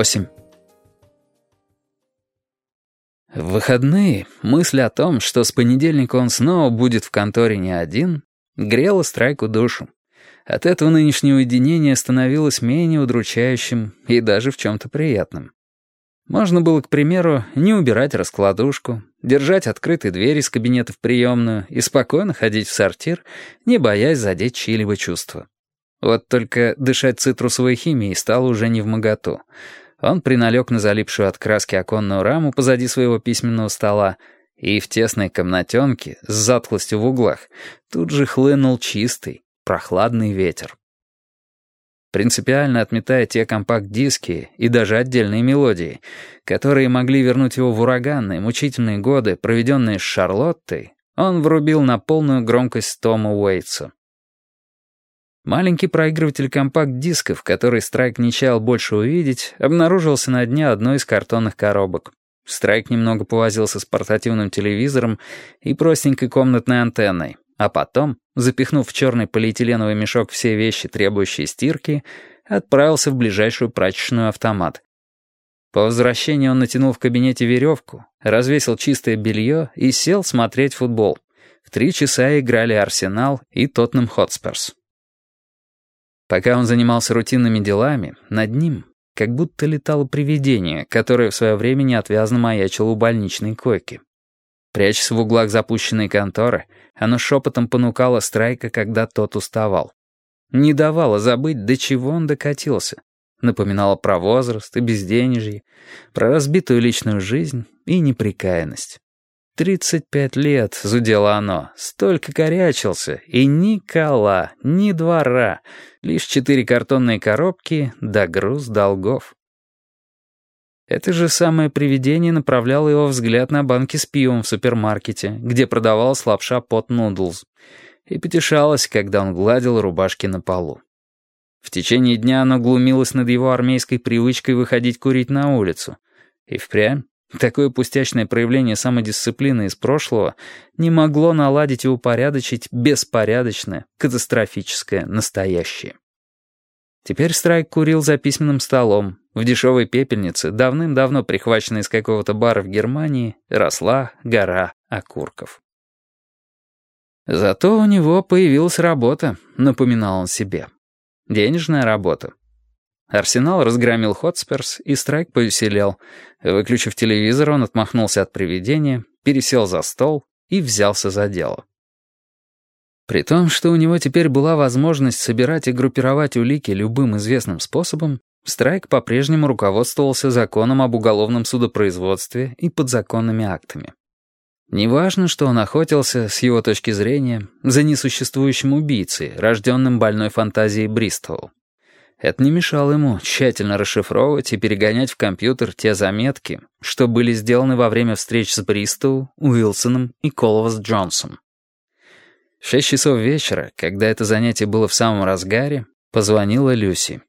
8. В выходные мысль о том, что с понедельника он снова будет в конторе не один, грела Страйку душу. От этого нынешнее уединение становилось менее удручающим и даже в чем-то приятным. Можно было, к примеру, не убирать раскладушку, держать открытые двери из кабинета в приемную и спокойно ходить в сортир, не боясь задеть чьи-либо чувства. Вот только дышать цитрусовой химией стало уже не в моготу. Он приналег на залипшую от краски оконную раму позади своего письменного стола, и в тесной комнатенке с затхлостью в углах тут же хлынул чистый, прохладный ветер принципиально отметая те компакт-диски и даже отдельные мелодии, которые могли вернуть его в ураганные, мучительные годы, проведенные с Шарлоттой, он врубил на полную громкость Тома Уэйтса. Маленький проигрыватель компакт-дисков, который Страйк не чаял больше увидеть, обнаружился на дне одной из картонных коробок. Страйк немного повозился с портативным телевизором и простенькой комнатной антенной, а потом, запихнув в черный полиэтиленовый мешок все вещи, требующие стирки, отправился в ближайшую прачечную автомат. По возвращении он натянул в кабинете веревку, развесил чистое белье и сел смотреть футбол. В три часа играли Арсенал и Тоттенхэм Хотсперс. Пока он занимался рутинными делами, над ним как будто летало привидение, которое в свое время неотвязно маячило у больничной койки. Прячась в углах запущенной конторы, оно шепотом понукало Страйка, когда тот уставал. Не давало забыть, до чего он докатился. Напоминало про возраст и безденежье, про разбитую личную жизнь и неприкаянность. «Тридцать пять лет», — зудело оно, — столько корячился, и ни кола, ни двора, лишь четыре картонные коробки да груз долгов. Это же самое привидение направляло его взгляд на банки с пивом в супермаркете, где продавалась лапша под нудлз, и потешалось, когда он гладил рубашки на полу. В течение дня оно глумилось над его армейской привычкой выходить курить на улицу. И впрямь, такое пустячное проявление самодисциплины из прошлого не могло наладить и упорядочить беспорядочное, катастрофическое настоящее. Теперь Страйк курил за письменным столом, в дешевой пепельнице, давным-давно прихваченной из какого-то бара в Германии, росла гора окурков. Зато у него появилась работа, напоминал он себе. Денежная работа. Арсенал разгромил Хотсперс, и Страйк повеселел. Выключив телевизор, он отмахнулся от привидения, пересел за стол и взялся за дело. При том, что у него теперь была возможность собирать и группировать улики любым известным способом, Страйк по-прежнему руководствовался законом об уголовном судопроизводстве и подзаконными актами. Неважно, что он охотился, с его точки зрения, за несуществующим убийцей, рожденным больной фантазией Бристоу. Это не мешало ему тщательно расшифровывать и перегонять в компьютер те заметки, что были сделаны во время встреч с Бристоу, Уилсоном и Колвас Джонсом. В шесть часов вечера, когда это занятие было в самом разгаре, позвонила Люси.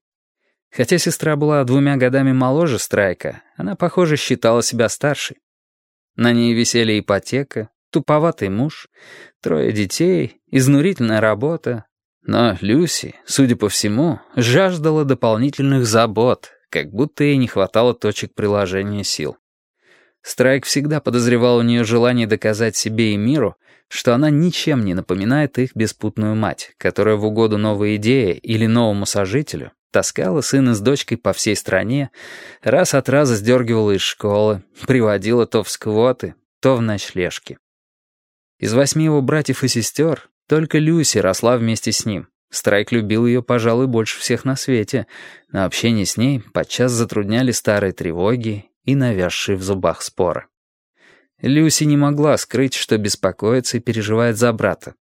Хотя сестра была двумя годами моложе Страйка, она, похоже, считала себя старшей. На ней висели ипотека, туповатый муж, трое детей, изнурительная работа. Но Люси, судя по всему, жаждала дополнительных забот, как будто ей не хватало точек приложения сил. Страйк всегда подозревал у нее желание доказать себе и миру, что она ничем не напоминает их беспутную мать, которая в угоду новой идее или новому сожителю Таскала сына с дочкой по всей стране, раз от раза сдергивала из школы, приводила то в сквоты, то в ночлежки. Из восьми его братьев и сестер только Люси росла вместе с ним. Страйк любил ее, пожалуй, больше всех на свете, но общение с ней подчас затрудняли старые тревоги и навязшие в зубах споры. Люси не могла скрыть, что беспокоится и переживает за брата.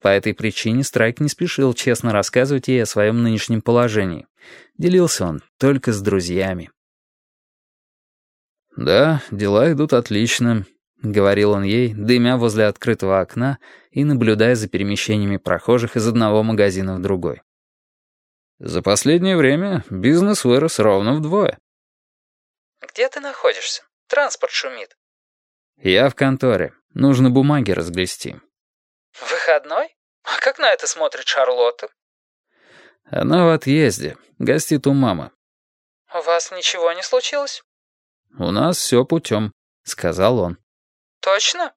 По этой причине Страйк не спешил честно рассказывать ей о своем нынешнем положении. Делился он только с друзьями. «Да, дела идут отлично», — говорил он ей, дымя возле открытого окна и наблюдая за перемещениями прохожих из одного магазина в другой. «За последнее время бизнес вырос ровно вдвое». «Где ты находишься? Транспорт шумит». «Я в конторе. Нужно бумаги разгрести». «Выходной? А как на это смотрит Шарлотта?» «Она в отъезде. Гостит у мамы». У вас ничего не случилось? «У нас все путем», — сказал он. Точно?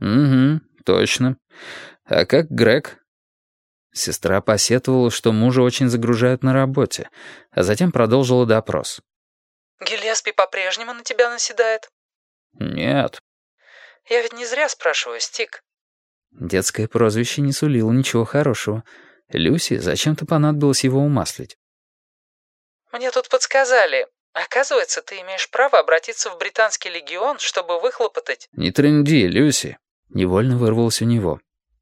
«Угу, точно. А как Грег?» Сестра посетовала, что мужа очень загружают на работе, а затем продолжила допрос. Гелеспи по-прежнему на тебя наседает? «Нет». Я ведь не зря спрашиваю, Стик. Детское прозвище не сулило ничего хорошего. Люси зачем-то понадобилось его умаслить. Мне тут подсказали. Оказывается, ты имеешь право обратиться в британский легион, чтобы выхлопотать... «Не тренди, Люси», — невольно вырвалось у него.